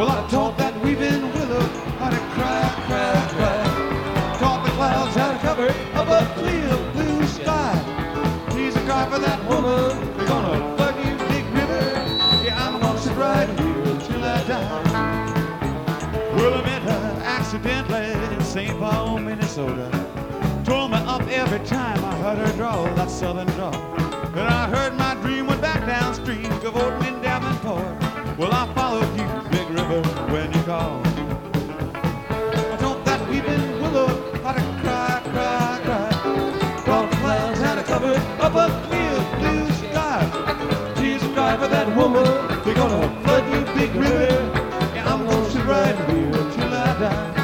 Well, I taught that weeping willow how to cry, cry, cry. Taught the clouds how to cover up a clear blue sky. He's a cry for that woman. They're gonna flood you, big river. Yeah, I'm gonna sit right here until I die. Well, I met her accidentally in St. Paul, Minnesota. Tore me up every time I heard her draw that southern draw. Then I heard my dream went back downstream, cavorting in Davenport. Well, I followed you, woman. They're gonna flood you, big river. Yeah, I'm gonna sit right here until I die.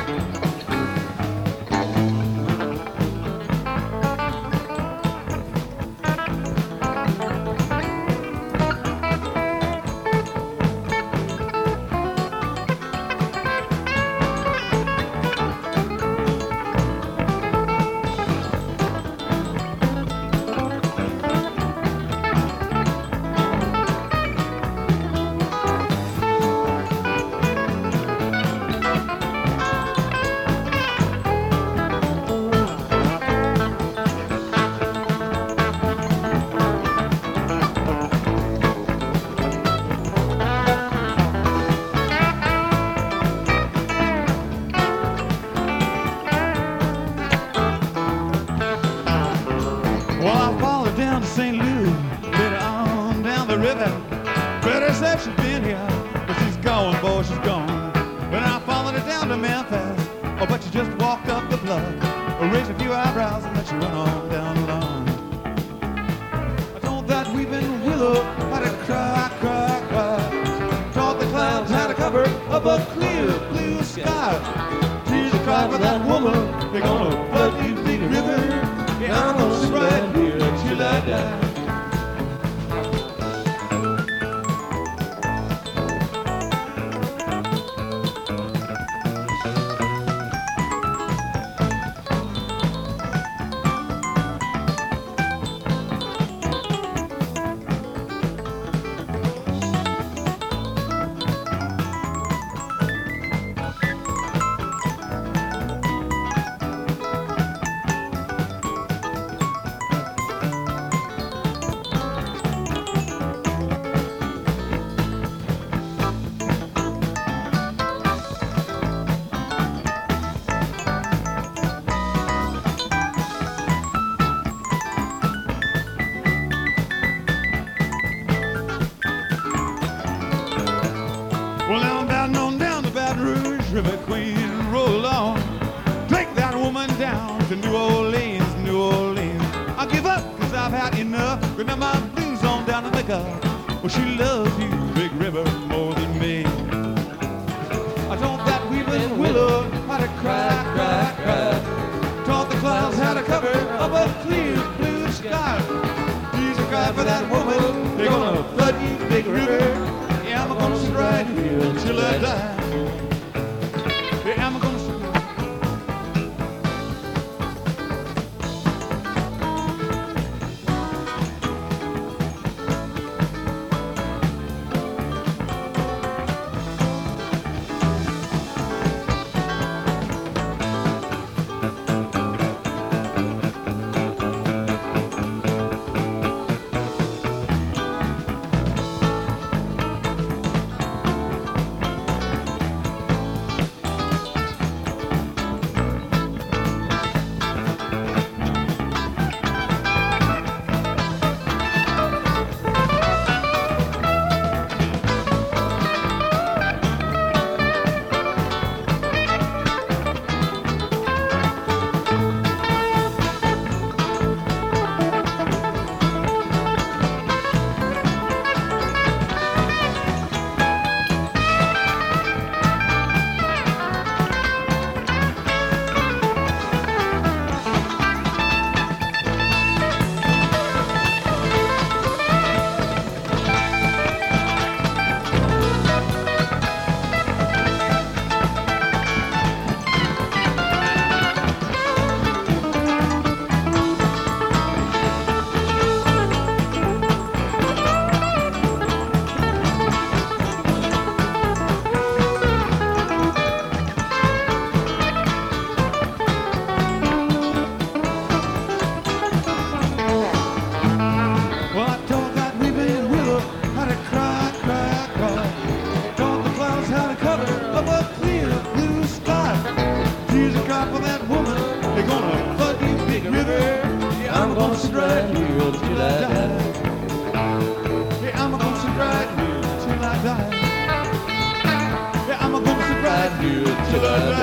The river. Better said she's been here, but she's gone, boy, she's gone. Then I followed her down to Memphis, oh, but she just walked up the. I raised a few eyebrows and let you run on down the lawn. I told that weeping willow how to cry, cry, cry. Taught the clouds how to cover up a clear blue sky. Cry for that woman, they're gonna flood you, big river. Yeah, I'm gonna right here until I die. River Queen, roll on. Take that woman down to New Orleans, New Orleans. I'll give up, cause I've had enough. Now my blues on down to the Gulf. Well, she loves you, Big River, more than me. I taught that weeping willow how to cry, cry, cry. Taught the clouds how to cover up a clear blue sky. Please cry for that woman. They're gonna flood you, Big River. Yeah, I'm gonna sit right here until I die. I'm gonna right here till I die. Yeah, I'm gonna sit right here till I die. Yeah, I'm gonna sit right here till I die.